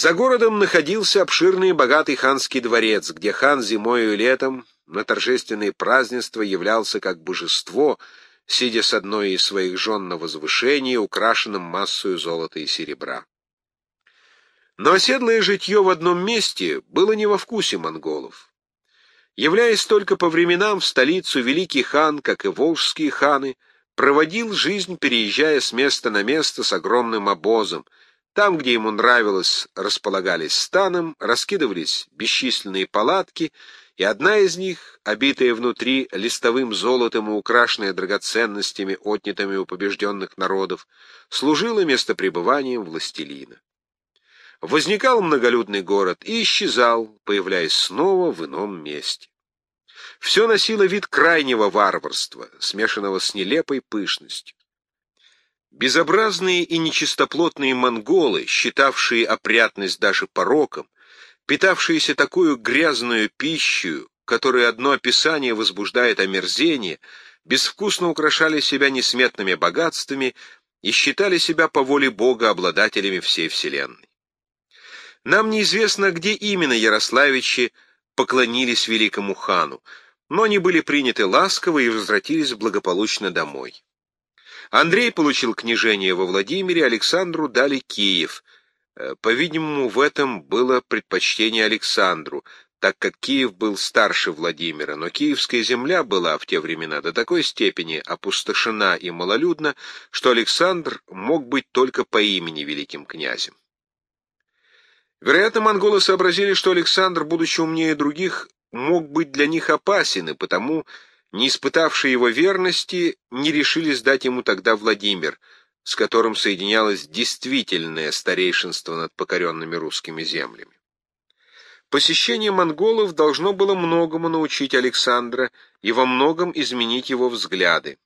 За городом находился обширный и богатый ханский дворец, где хан зимою и летом на торжественные празднества являлся как божество, сидя с одной из своих жен на возвышении, украшенном массою золота и серебра. Но оседлое житье в одном месте было не во вкусе монголов. Являясь только по временам в столицу, великий хан, как и волжские ханы, проводил жизнь, переезжая с места на место с огромным обозом. Там, где ему нравилось, располагались станом, раскидывались бесчисленные палатки, и одна из них, обитая внутри листовым золотом и украшенная драгоценностями, отнятыми у побежденных народов, служила местопребыванием властелина. Возникал многолюдный город и исчезал, появляясь снова в ином месте. Все носило вид крайнего варварства, смешанного с нелепой пышностью. Безобразные и нечистоплотные монголы, считавшие опрятность даже пороком, питавшиеся такую грязную пищу, которой одно описание возбуждает омерзение, безвкусно украшали себя несметными богатствами и считали себя по воле Бога обладателями всей вселенной. Нам неизвестно, где именно Ярославичи поклонились великому хану, но они были приняты ласково и возвратились благополучно домой. Андрей получил княжение во Владимире, Александру дали Киев. Э, по-видимому, в этом было предпочтение Александру, так как Киев был старше Владимира, но киевская земля была в те времена до такой степени опустошена и малолюдна, что Александр мог быть только по имени великим князем. Вероятно, монголы сообразили, что Александр, будучи умнее других, мог быть для них опасен, и потому, не испытавшие его верности, не решились дать ему тогда Владимир, с которым соединялось действительное старейшинство над покоренными русскими землями. Посещение монголов должно было многому научить Александра и во многом изменить его взгляды.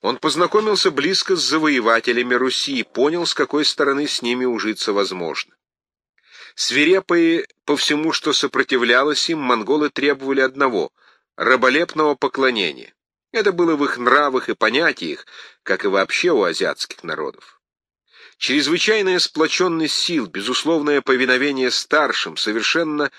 Он познакомился близко с завоевателями Руси и понял, с какой стороны с ними ужиться возможно. Свирепые по всему, что сопротивлялось им, монголы требовали одного — раболепного поклонения. Это было в их нравах и понятиях, как и вообще у азиатских народов. Чрезвычайная сплоченность сил, безусловное повиновение старшим, совершенно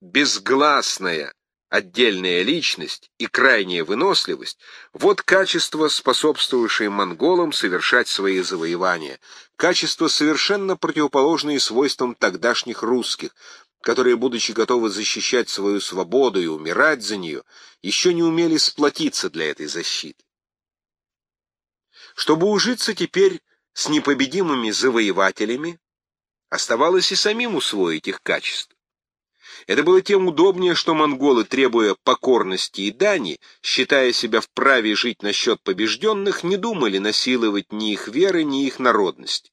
безгласная отдельная личность и крайняя выносливость — вот качества, способствовавшие монголам совершать свои завоевания, качества, совершенно противоположные свойствам тогдашних русских, которые, будучи готовы защищать свою свободу и умирать за нее, еще не умели сплотиться для этой защиты. Чтобы ужиться теперь с непобедимыми завоевателями, оставалось и самим усвоить их качества. Это было тем удобнее, что монголы, требуя покорности и дани, считая себя вправе жить на счет побежденных, не думали насиловать ни их веры, ни их народности.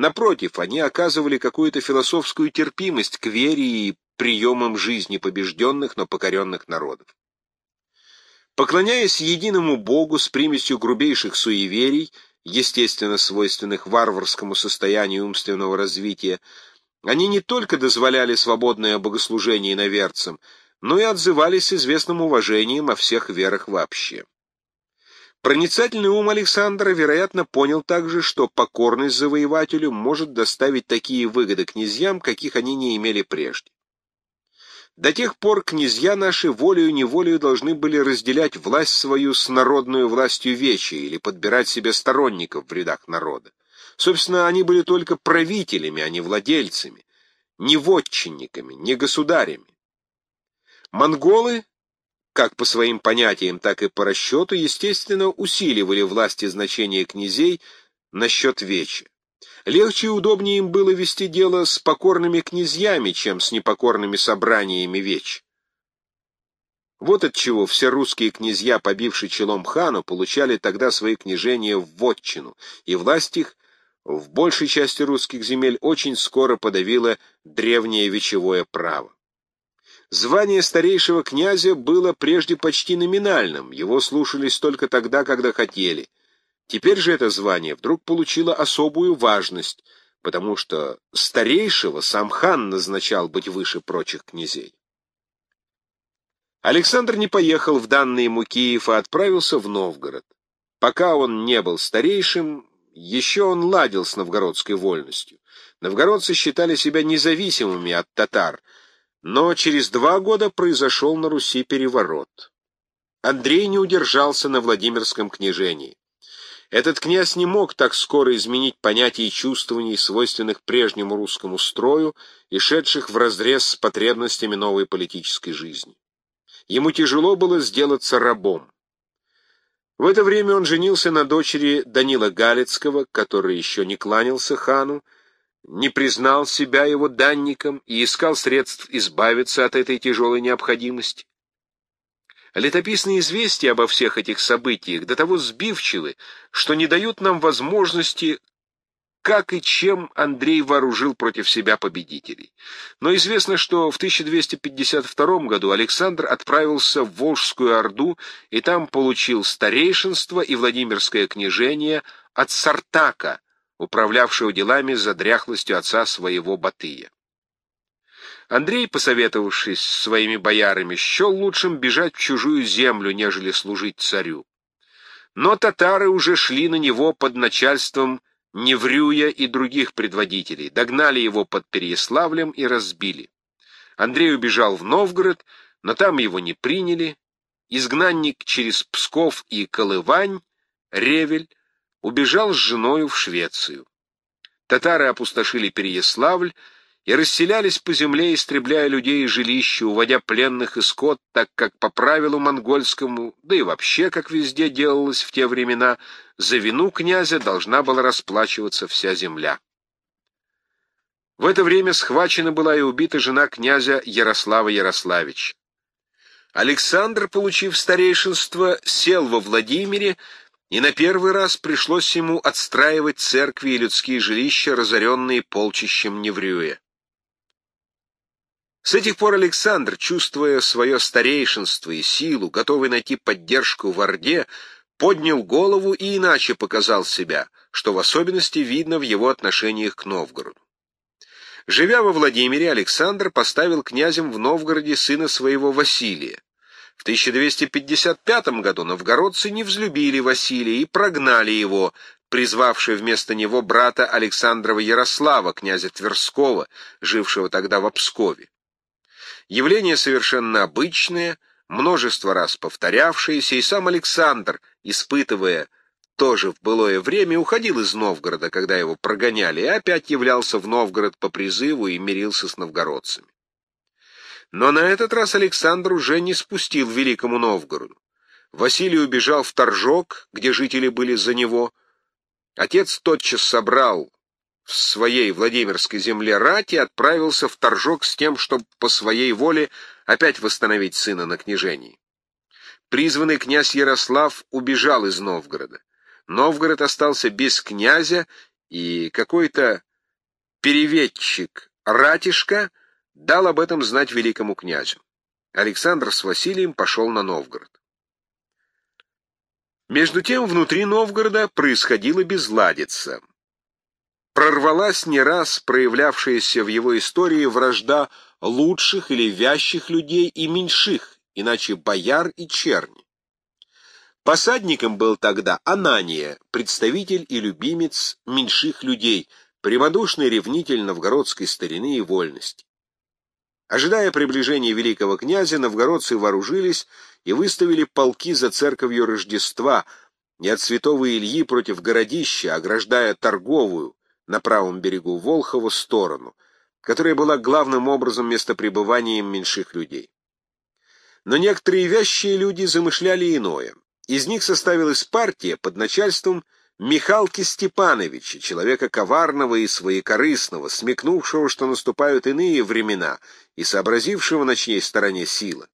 Напротив, они оказывали какую-то философскую терпимость к вере и приемам жизни побежденных, но покоренных народов. Поклоняясь единому Богу с примесью грубейших суеверий, естественно свойственных варварскому состоянию умственного развития, они не только дозволяли свободное богослужение иноверцам, но и отзывались известным уважением о всех верах вообще. Проницательный ум Александра, вероятно, понял также, что покорность завоевателю может доставить такие выгоды князьям, каких они не имели прежде. До тех пор князья наши волею-неволею должны были разделять власть свою с народной властью вечи или подбирать себе сторонников в рядах народа. Собственно, они были только правителями, а не владельцами, не вотчинниками, не государями. Монголы, как по своим понятиям, так и по расчету, естественно, усиливали власть и значение князей насчет вечи. Легче и удобнее им было вести дело с покорными князьями, чем с непокорными собраниями веч. Вот отчего все русские князья, побившие челом хану, получали тогда свои княжения в вотчину, и власть их в большей части русских земель очень скоро подавило древнее вечевое право. Звание старейшего князя было прежде почти номинальным, его слушались только тогда, когда хотели. Теперь же это звание вдруг получило особую важность, потому что старейшего сам хан назначал быть выше прочих князей. Александр не поехал в данный ему Киев, а отправился в Новгород. Пока он не был старейшим, еще он ладил с новгородской вольностью. Новгородцы считали себя независимыми от татар, но через два года произошел на Руси переворот. Андрей не удержался на Владимирском княжении. Этот князь не мог так скоро изменить понятия и чувствований, свойственных прежнему русскому строю и шедших вразрез с потребностями новой политической жизни. Ему тяжело было сделаться рабом. В это время он женился на дочери Данила Галицкого, который еще не кланялся хану, не признал себя его данником и искал средств избавиться от этой тяжелой необходимости. Летописные известия обо всех этих событиях до того сбивчивы, что не дают нам возможности, как и чем Андрей вооружил против себя победителей. Но известно, что в 1252 году Александр отправился в Волжскую Орду и там получил старейшинство и Владимирское княжение от Сартака, управлявшего делами за дряхлостью отца своего Батыя. Андрей, посоветовавшись с своими боярами, счел лучшим бежать в чужую землю, нежели служить царю. Но татары уже шли на него под начальством Неврюя и других предводителей, догнали его под Переяславлем и разбили. Андрей убежал в Новгород, но там его не приняли. Изгнанник через Псков и Колывань, Ревель, убежал с женою в Швецию. Татары опустошили Переяславль, и расселялись по земле, истребляя людей и жилища, уводя пленных и скот, так как по правилу монгольскому, да и вообще, как везде делалось в те времена, за вину князя должна была расплачиваться вся земля. В это время схвачена была и убита жена князя Ярослава Ярославича. Александр, получив старейшинство, сел во Владимире, и на первый раз пришлось ему отстраивать церкви и людские жилища, разоренные полчищем Неврюя. С этих пор Александр, чувствуя свое старейшинство и силу, готовый найти поддержку в Орде, поднял голову и иначе показал себя, что в особенности видно в его отношениях к Новгороду. Живя во Владимире, Александр поставил князем в Новгороде сына своего Василия. В 1255 году новгородцы не взлюбили Василия и прогнали его, призвавший вместо него брата Александрова Ярослава, князя Тверского, жившего тогда в Пскове. Явление совершенно обычное, множество раз повторявшееся, и сам Александр, испытывая тоже в былое время, уходил из Новгорода, когда его прогоняли, и опять являлся в Новгород по призыву и мирился с новгородцами. Но на этот раз Александр уже не спустил Великому Новгороду. Василий убежал в Торжок, где жители были за него. Отец тотчас собрал в своей Владимирской земле рати отправился в Торжок с тем, чтобы по своей воле опять восстановить сына на княжении. Призванный князь Ярослав убежал из Новгорода. Новгород остался без князя, и какой-то переведчик Ратишка дал об этом знать великому князю. Александр с Василием пошел на Новгород. Между тем внутри Новгорода происходила безладица прорвалась не раз проявлявшаяся в его истории вражда лучших или вящих людей и меньших, иначе бояр и черни. Посадником был тогда Анания, представитель и любимец меньших людей, прямодушный ревнитель новгородской старины и вольности. Ожидая приближения великого князя, новгородцы вооружились и выставили полки за церковью Рождества, не от святого Ильи против городища, ограждая торговую, на правом берегу Волхова сторону, которая была главным образом местопребыванием меньших людей. Но некоторые вящие люди замышляли иное. Из них составилась партия под начальством Михалки Степановича, человека коварного и своекорыстного, смекнувшего, что наступают иные времена, и сообразившего на чьей стороне сила.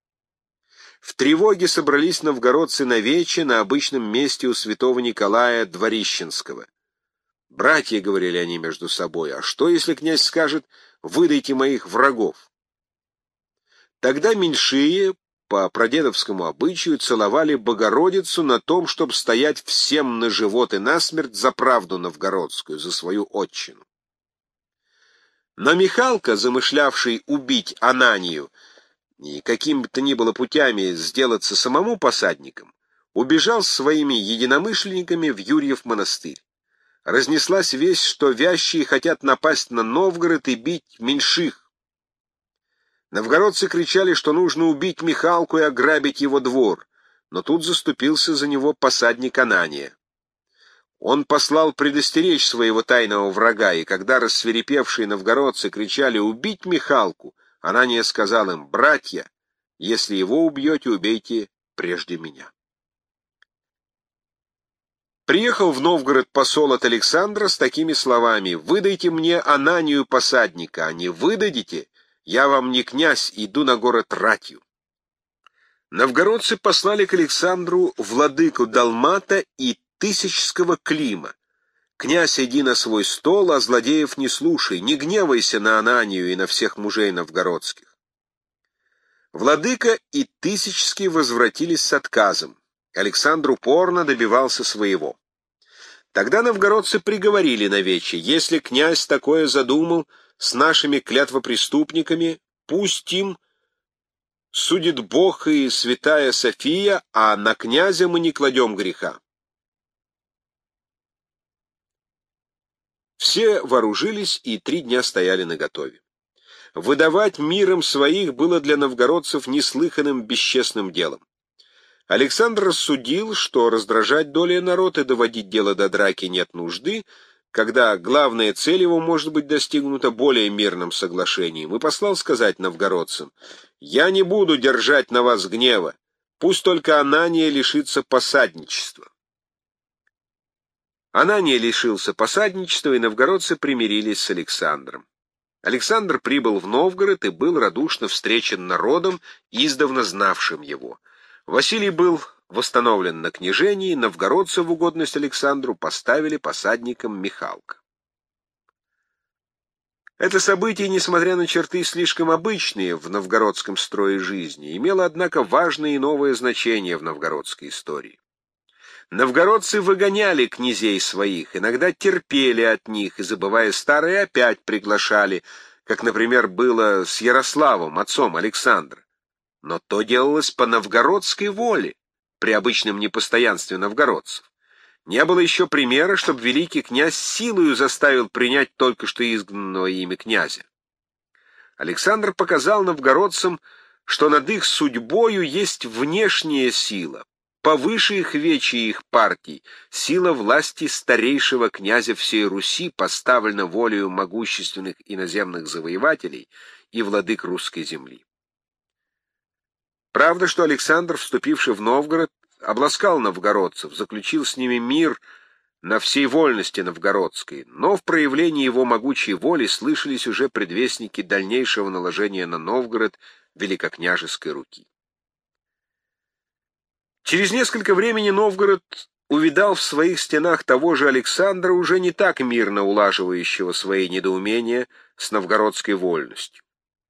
В тревоге собрались новгородцы на вече на обычном месте у святого Николая Дворищенского. «Братья», — говорили они между собой, — «а что, если князь скажет, выдайте моих врагов?» Тогда меньшие, по прадедовскому обычаю, целовали Богородицу на том, чтобы стоять всем на живот и насмерть за правду новгородскую, за свою отчину. Но Михалка, замышлявший убить Ананию и каким бы то ни было путями сделаться самому посадником, убежал с своими единомышленниками в Юрьев монастырь. разнеслась весть, что вящие хотят напасть на Новгород и бить меньших. Новгородцы кричали, что нужно убить Михалку и ограбить его двор, но тут заступился за него посадник Анания. Он послал предостеречь своего тайного врага, и когда рассверепевшие новгородцы кричали «Убить Михалку!», Анания сказал им «Братья, если его убьете, убейте прежде меня». Приехал в Новгород посол от Александра с такими словами «Выдайте мне Ананию посадника, а не выдадите, я вам не князь, иду на город ратью». Новгородцы послали к Александру владыку Далмата и Тысячского Клима. «Князь, иди на свой стол, а злодеев не слушай, не гневайся на Ананию и на всех мужей новгородских». Владыка и Тысячский возвратились с отказом. Александр упорно добивался своего. Тогда новгородцы приговорили на вече, если князь такое задумал с нашими клятвопреступниками, пусть им судит Бог и святая София, а на князя мы не кладем греха. Все вооружились и три дня стояли наготове. Выдавать миром своих было для новгородцев неслыханным бесчестным делом. Александр рассудил, что раздражать долей народ и доводить дело до драки нет нужды, когда главная цель его может быть достигнута более мирным соглашением, и послал сказать новгородцам, «Я не буду держать на вас гнева, пусть только Анания лишится посадничества». Анания лишился посадничества, и новгородцы примирились с Александром. Александр прибыл в Новгород и был радушно встречен народом, издавна знавшим его. Василий был восстановлен на княжении, новгородцы в угодность Александру поставили посадником Михалка. Это событие, несмотря на черты слишком обычные в новгородском строе жизни, имело, однако, важное и новое значение в новгородской истории. Новгородцы выгоняли князей своих, иногда терпели от них и, забывая старые, опять приглашали, как, например, было с Ярославом, отцом Александра. Но то делалось по новгородской воле, при обычном непостоянстве новгородцев. Не было еще примера, чтобы великий князь силою заставил принять только что изгнанного ими князя. Александр показал новгородцам, что над их судьбою есть внешняя сила, повыше их вечи их партий, сила власти старейшего князя всей Руси поставлена волею могущественных иноземных завоевателей и владык русской земли. Правда, что Александр, вступивший в Новгород, обласкал новгородцев, заключил с ними мир на всей вольности новгородской, но в проявлении его могучей воли слышались уже предвестники дальнейшего наложения на Новгород великокняжеской руки. Через несколько времени Новгород увидал в своих стенах того же Александра, уже не так мирно улаживающего свои недоумения с новгородской вольностью.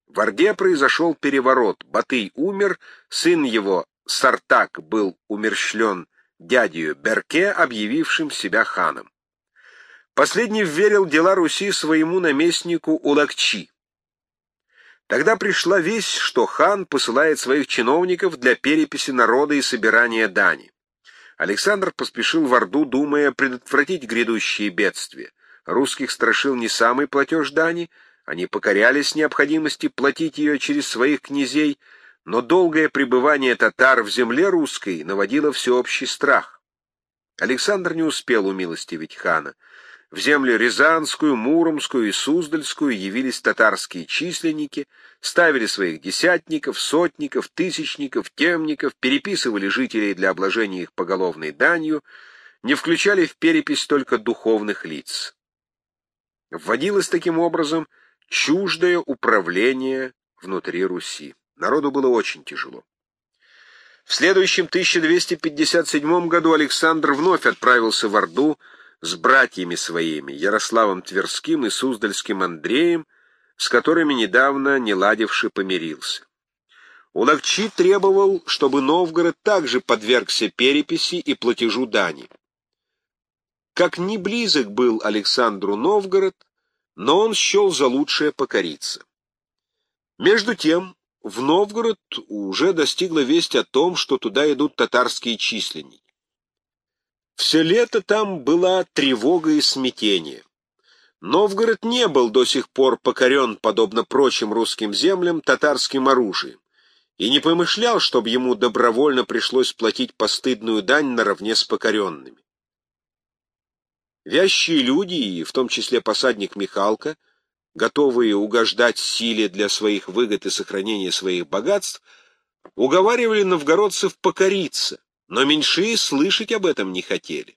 В Орде произошел переворот, Батый умер, сын его, Сартак, был умерщвлен дядью Берке, объявившим себя ханом. Последний вверил дела Руси своему наместнику Улакчи. Тогда пришла весть, что хан посылает своих чиновников для переписи народа и собирания дани. Александр поспешил в Орду, думая предотвратить грядущие бедствия. Русских страшил не самый платеж дани, они покорялись необходимости платить ее через своих князей, но долгое пребывание татар в земле русской наводило всеобщий страх. Александр не успел умилостивить хана. В землю Рязанскую, Муромскую и Суздальскую явились татарские численники, ставили своих десятников, сотников, тысячников, темников, переписывали жителей для обложения их поголовной данью, не включали в перепись только духовных лиц. Вводилось таким образом чуждое управление внутри Руси. Народу было очень тяжело. В следующем 1257 году Александр вновь отправился в Орду, с братьями своими, Ярославом Тверским и Суздальским Андреем, с которыми недавно не ладивший помирился. Уловчи требовал, чтобы Новгород также подвергся переписи и платежу дани. Как не близок был Александру Новгород, но он счел за лучшее покориться. Между тем, в Новгород уже достигла весть о том, что туда идут татарские численники. Все лето там была тревога и смятение. Новгород не был до сих пор покорен, подобно прочим русским землям, татарским оружием, и не помышлял, чтобы ему добровольно пришлось платить постыдную дань наравне с покоренными. Вящие люди, и в том числе посадник Михалка, готовые угождать силе для своих выгод и сохранения своих богатств, уговаривали новгородцев покориться, но меньшие слышать об этом не хотели.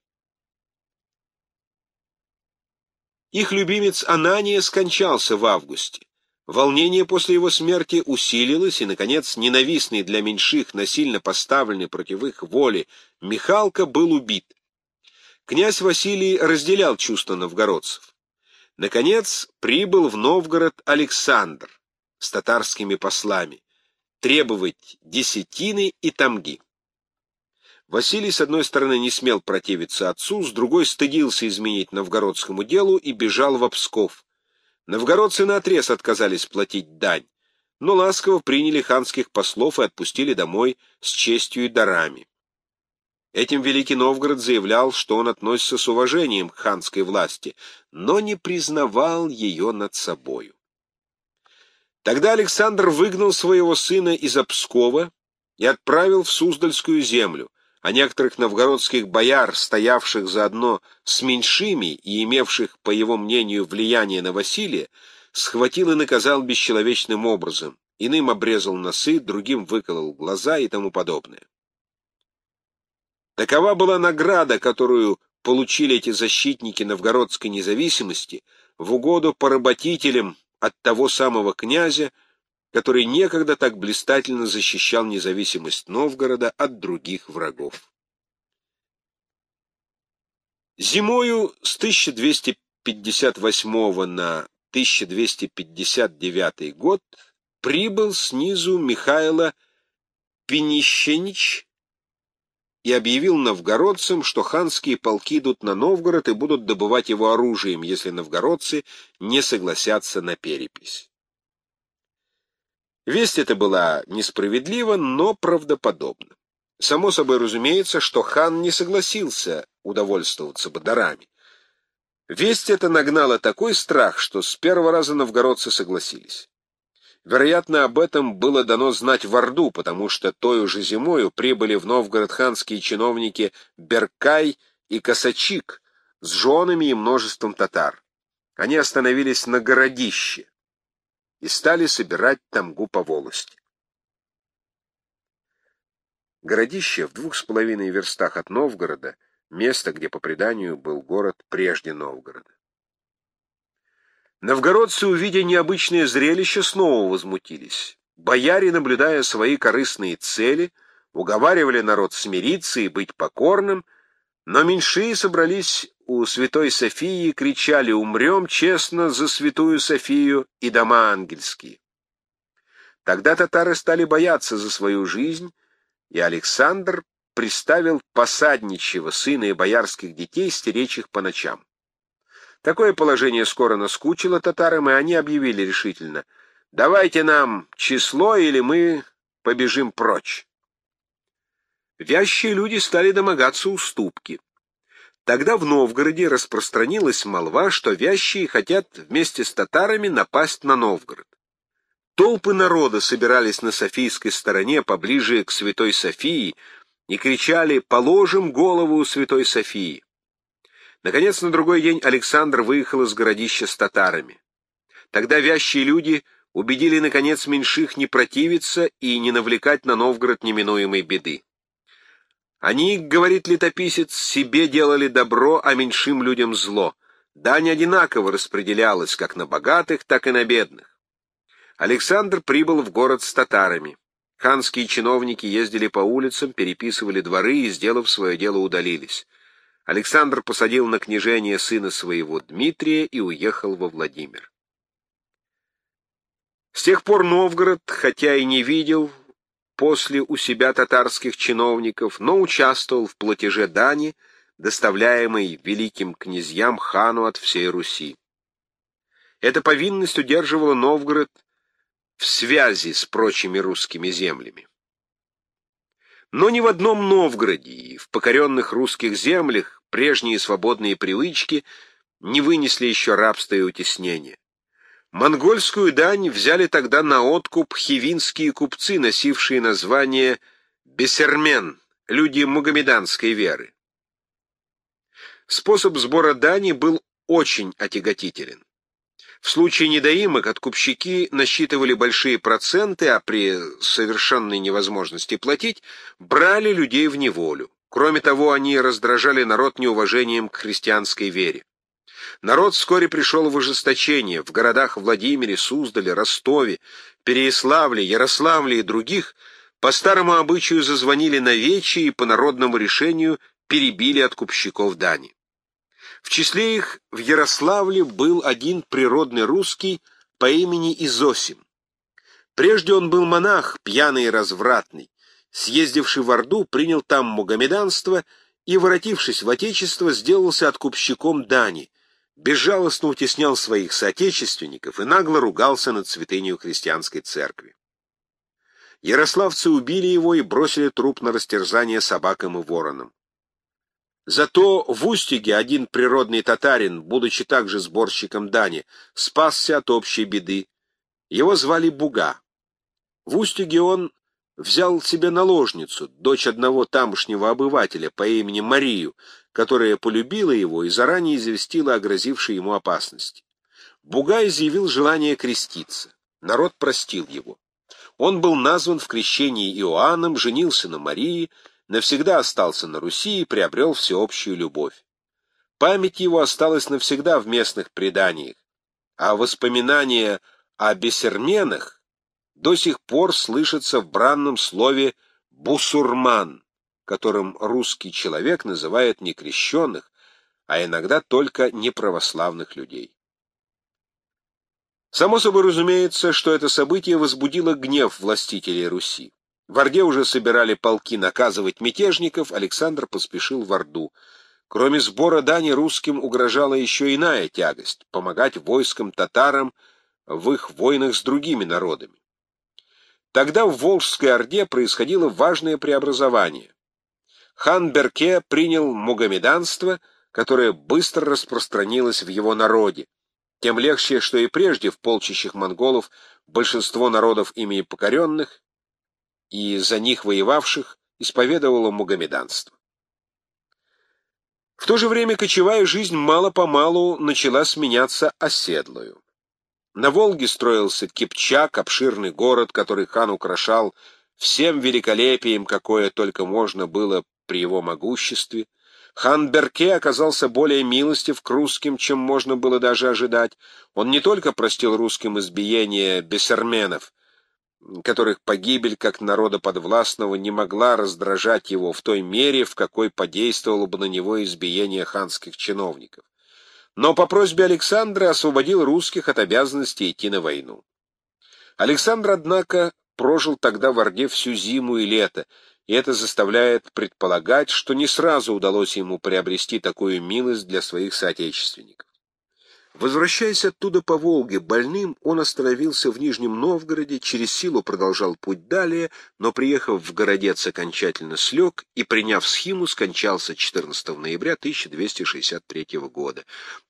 Их любимец Анания скончался в августе. Волнение после его смерти усилилось, и, наконец, ненавистный для меньших, насильно поставленный против их воли, Михалка был убит. Князь Василий разделял чувства новгородцев. Наконец, прибыл в Новгород Александр с татарскими послами требовать десятины и тамги. Василий, с одной стороны, не смел противиться отцу, с другой стыдился изменить новгородскому делу и бежал в Псков. Новгородцы наотрез отказались платить дань, но ласково приняли ханских послов и отпустили домой с честью и дарами. Этим Великий Новгород заявлял, что он относится с уважением к ханской власти, но не признавал ее над собою. Тогда Александр выгнал своего сына из Пскова и отправил в Суздальскую землю, а некоторых новгородских бояр, стоявших заодно с меньшими и имевших, по его мнению, влияние на Василия, схватил и наказал бесчеловечным образом, иным обрезал носы, другим выколол глаза и тому подобное. Такова была награда, которую получили эти защитники новгородской независимости в угоду поработителям от того самого князя, который некогда так блистательно защищал независимость Новгорода от других врагов. Зимою с 1258 на 1259 год прибыл снизу Михайло Пенищенич и объявил новгородцам, что ханские полки идут на Новгород и будут добывать его оружием, если новгородцы не согласятся на перепись. Весть эта была несправедлива, но правдоподобна. Само собой разумеется, что хан не согласился удовольствоваться бодарами. Весть эта нагнала такой страх, что с первого раза новгородцы согласились. Вероятно, об этом было дано знать в Орду, потому что той уже зимою прибыли в Новгород ханские чиновники Беркай и Косачик с женами и множеством татар. Они остановились на городище и стали собирать тамгу по волости. Городище в двух с половиной верстах от Новгорода, место, где по преданию был город прежде Новгорода. Новгородцы, увидя необычное зрелище, снова возмутились. Бояре, наблюдая свои корыстные цели, уговаривали народ смириться и быть покорным, но меньшие собрались у святой Софии кричали «Умрем честно за святую Софию и дома ангельские». Тогда татары стали бояться за свою жизнь, и Александр приставил посадничьего сына и боярских детей стеречь их по ночам. Такое положение скоро наскучило татарам, и они объявили решительно «Давайте нам число, или мы побежим прочь». Вящие люди стали домогаться уступки. Тогда в Новгороде распространилась молва, что вящие хотят вместе с татарами напасть на Новгород. Толпы народа собирались на Софийской стороне, поближе к Святой Софии, и кричали «Положим голову у Святой Софии». Наконец, на другой день Александр выехал из городища с татарами. Тогда вящие люди убедили, наконец, меньших не противиться и не навлекать на Новгород неминуемой беды. Они, говорит летописец, себе делали добро, а меньшим людям зло. Дань одинаково распределялась как на богатых, так и на бедных. Александр прибыл в город с татарами. Ханские чиновники ездили по улицам, переписывали дворы и, сделав свое дело, удалились. Александр посадил на княжение сына своего Дмитрия и уехал во Владимир. С тех пор Новгород, хотя и не видел после у себя татарских чиновников, но участвовал в платеже дани, доставляемой великим князьям хану от всей Руси. Эта повинность удерживала Новгород в связи с прочими русскими землями. Но ни в одном Новгороде и в покоренных русских землях прежние свободные привычки не вынесли еще рабства и утеснения. Монгольскую дань взяли тогда на откуп хивинские купцы, носившие название бесермен, люди мугамеданской веры. Способ сбора дани был очень отяготителен. В случае недоимок откупщики насчитывали большие проценты, а при совершенной невозможности платить брали людей в неволю. Кроме того, они раздражали народ неуважением к христианской вере. Народ вскоре пришел в ожесточение. В городах Владимире, Суздале, Ростове, Переяславле, Ярославле и других по старому обычаю зазвонили на вечи и по народному решению перебили откупщиков дани. В числе их в Ярославле был один природный русский по имени Изосим. Прежде он был монах, пьяный и развратный. Съездивший в Орду, принял там мугамеданство и, воротившись в Отечество, сделался откупщиком дани, безжалостно утеснял своих соотечественников и нагло ругался над святынью христианской церкви. Ярославцы убили его и бросили труп на растерзание собакам и воронам. Зато в Устиге один природный татарин, будучи также сборщиком дани, спасся от общей беды. Его звали Буга. В Устиге он взял себе наложницу, дочь одного тамошнего обывателя по имени Марию, которая полюбила его и заранее известила о грозившей ему опасности. Буга изъявил желание креститься. Народ простил его. Он был назван в крещении Иоанном, женился на Марии, навсегда остался на Руси и приобрел всеобщую любовь. Память его осталась навсегда в местных преданиях, а воспоминания о бесерменах до сих пор слышатся в бранном слове «бусурман», которым русский человек называет некрещенных, а иногда только неправославных людей. Само собой разумеется, что это событие возбудило гнев властителей Руси. В Орде уже собирали полки наказывать мятежников, Александр поспешил в Орду. Кроме сбора дани русским угрожала еще иная тягость — помогать войскам татарам в их войнах с другими народами. Тогда в Волжской Орде происходило важное преобразование. Хан Берке принял мугамеданство, которое быстро распространилось в его народе. Тем легче, что и прежде в полчищах монголов большинство народов ими покоренных и за них воевавших исповедовало мугамеданство. В то же время кочевая жизнь мало-помалу начала сменяться оседлою. На Волге строился Кипчак, обширный город, который хан украшал всем великолепием, какое только можно было при его могуществе. Хан Берке оказался более милостив к русским, чем можно было даже ожидать. Он не только простил русским избиение бессерменов, которых погибель как народа подвластного не могла раздражать его в той мере, в какой подействовало бы на него избиение ханских чиновников. Но по просьбе Александра освободил русских от обязанности идти на войну. Александр, однако, прожил тогда в Орде всю зиму и лето, и это заставляет предполагать, что не сразу удалось ему приобрести такую милость для своих соотечественников. Возвращаясь оттуда по Волге больным, он остановился в Нижнем Новгороде, через силу продолжал путь далее, но, приехав в городец, окончательно слег и, приняв схиму, скончался 14 ноября 1263 года.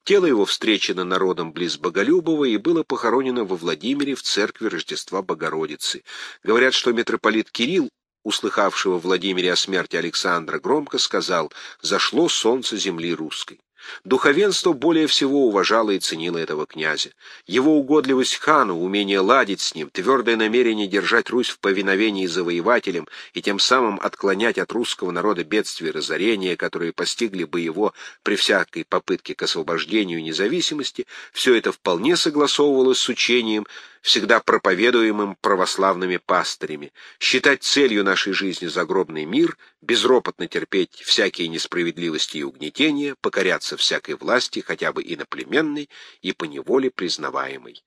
Тело его встречено народом близ Боголюбова и было похоронено во Владимире в церкви Рождества Богородицы. Говорят, что митрополит Кирилл, услыхавшего Владимире о смерти Александра, громко сказал «Зашло солнце земли русской». Духовенство более всего уважало и ценило этого князя. Его угодливость хану, умение ладить с ним, твердое намерение держать Русь в повиновении завоевателям и тем самым отклонять от русского народа бедствия и разорения, которые постигли бы его при всякой попытке к освобождению и независимости, все это вполне согласовывалось с учением, всегда проповедуемым православными пастырями, считать целью нашей жизни загробный мир, безропотно терпеть всякие несправедливости и угнетения, покоряться всякой власти, хотя бы иноплеменной и поневоле признаваемой.